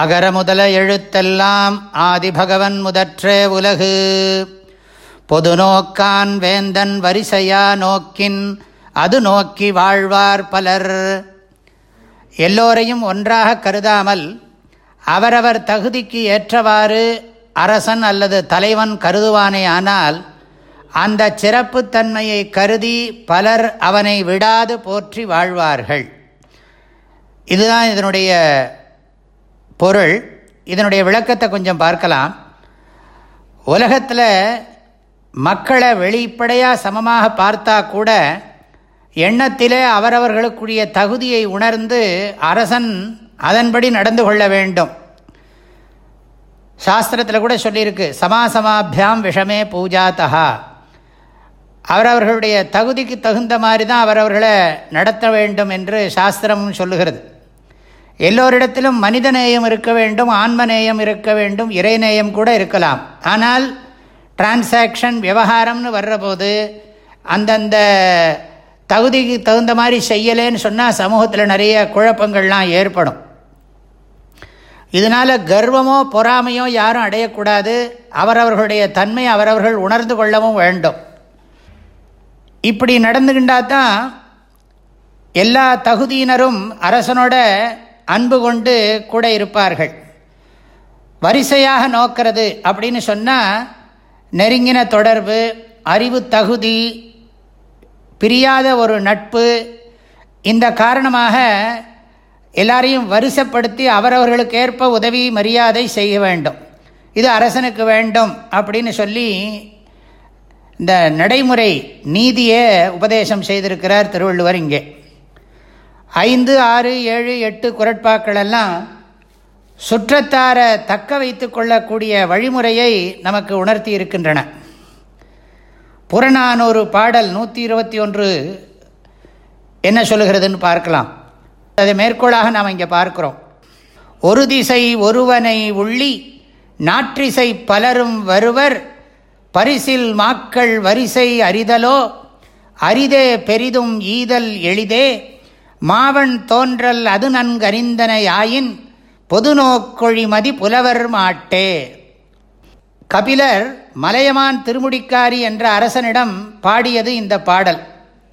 அகர முதல எழுத்தெல்லாம் ஆதிபகவன் முதற்றே உலகு. பொது நோக்கான் வேந்தன் வரிசையா நோக்கின் அது நோக்கி வாழ்வார் பலர். எல்லோரையும் ஒன்றாக கருதாமல் அவரவர் தகுதிக்கு ஏற்றவாறு அரசன் அல்லது தலைவன் கருதுவானே ஆனால் அந்த சிறப்புத்தன்மையை கருதி பலர் அவனை விடாது போற்றி வாழ்வார்கள். இதுதான் இதனுடைய பொருள் இதனுடைய விளக்கத்தை கொஞ்சம் பார்க்கலாம். உலகத்தில் மக்களை வெளிப்படையாக சமமாக பார்த்தா கூட எண்ணத்திலே அவரவர்களுக்குரிய தகுதியை உணர்ந்து அரசன் அதன்படி நடந்து கொள்ள வேண்டும். சாஸ்திரத்தில் கூட சொல்லியிருக்கு சமாசமாபியாம் விஷமே பூஜாத்தகா. அவரவர்களுடைய தகுதிக்கு தகுந்த மாதிரி தான் அவரவர்களை நடத்த வேண்டும் என்று சாஸ்திரமும் சொல்லுகிறது. எல்லோரிடத்திலும் மனித நேயம் இருக்க வேண்டும் ஆன்ம நேயம் இருக்க வேண்டும் இறைநேயம் கூட இருக்கலாம். ஆனால் டிரான்சாக்ஷன் விவகாரம்னு வர்றபோது அந்தந்த தகுதிக்கு தகுந்த மாதிரி செய்யலேன்னு சொன்னால் சமூகத்தில் நிறைய குழப்பங்கள்லாம் ஏற்படும். இதனால் கர்வமோ பொறாமையோ யாரும் அடையக்கூடாது. அவரவர்களுடைய தன்மை அவரவர்கள் உணர்ந்து கொள்ளவும் வேண்டும். இப்படி நடந்துகின்றா தான் எல்லா தகுதியினரும் அரசனோட அன்பு கொண்டு கூட இருப்பார்கள். வரிசையாக நோக்கிறது அப்படின்னு சொன்னால் நெருங்கின தொடர்பு அறிவு தகுதி பிரியாத ஒரு நட்பு இந்த காரணமாக எல்லாரையும் வரிசைப்படுத்தி அவரவர்களுக்கு ஏற்ப உதவி மரியாதை செய்ய வேண்டும். இது அரசனுக்கு வேண்டும் அப்படின்னு சொல்லி இந்த நடைமுறை நீதியை உபதேசம் செய்திருக்கிறார் திருவள்ளுவர் இங்கே. ஐந்து ஆறு ஏழு எட்டு குரட்பாக்கள் எல்லாம் சுற்றத்தார தக்க வைத்து கொள்ளக்கூடிய வழிமுறையை நமக்கு உணர்த்தி இருக்கின்றன. புறநானூறு பாடல் நூற்றி இருபத்தி ஒன்று என்ன சொல்லுகிறதுன்னு பார்க்கலாம். அதை மேற்கோளாக நாம் இங்கே பார்க்குறோம். ஒரு திசை ஒருவனை உள்ளி நாற்றிசை பலரும் வருவர். பரிசில் மாக்கள் வரிசை அறிதலோ அரிதே பெரிதும் ஈதல் எளிதே. மாவன் தோன்றல் அது நன்கறிந்தனையாயின் பொது நோக்கொழிமதி புலவர் மாட்டே. கபிலர் மலையமான் திருமுடிக்காரி என்ற அரசனிடம் பாடியது இந்த பாடல்.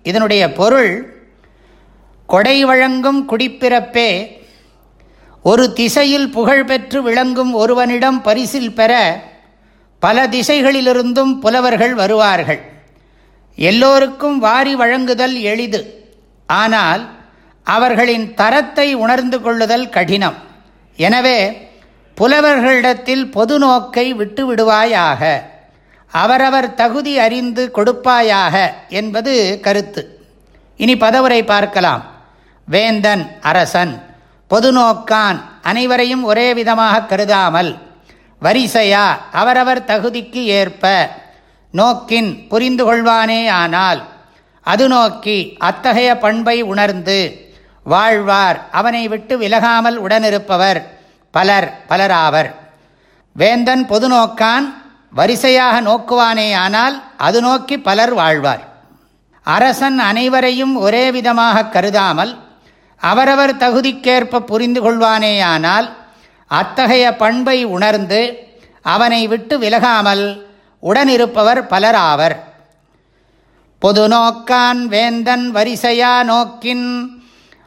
இதனுடைய பொருள் கொடை வழங்கும் குடிப்பிறப்பே ஒரு திசையில் புகழ்பெற்று விளங்கும் ஒருவனிடம் பரிசில் பெற பல திசைகளிலிருந்தும் புலவர்கள் வருவார்கள். எல்லோருக்கும் வாரி வழங்குதல் எளிது. ஆனால் அவர்களின் தரத்தை உணர்ந்து கொள்ளுதல் கடினம். எனவே புலவர்களிடத்தில் பொது நோக்கை விட்டு விடுவாயாக. அவரவர் தகுதி அறிந்து கொடுப்பாயாக என்பது கருத்து. இனி பதவுரை பார்க்கலாம். வேந்தன் அரசன் பொது நோக்கான் அனைவரையும் ஒரே விதமாக கருதாமல் வரிசையா அவரவர் தகுதிக்கு ஏற்ப நோக்கின் புரிந்து கொள்வானே ஆனால் அது நோக்கி அத்தகைய பண்பை உணர்ந்து வாழ்வார். அவனை விட்டு விலகாமல் உடனிருப்பவர் பலர் பலராவர். வேந்தன் பொது நோக்கான் வரிசையாக நோக்குவானே ஆனால் அது நோக்கி பலர் வாழ்வார். அரசன் அனைவரையும் ஒரே விதமாக கருதாமல் அவரவர் தகுதிக்கேற்ப புரிந்து கொள்வானேயானால் அத்தகைய பண்பை உணர்ந்து அவனை விட்டு விலகாமல் உடனிருப்பவர் பலராவர். பொது நோக்கான் வேந்தன் வரிசையா நோக்கின்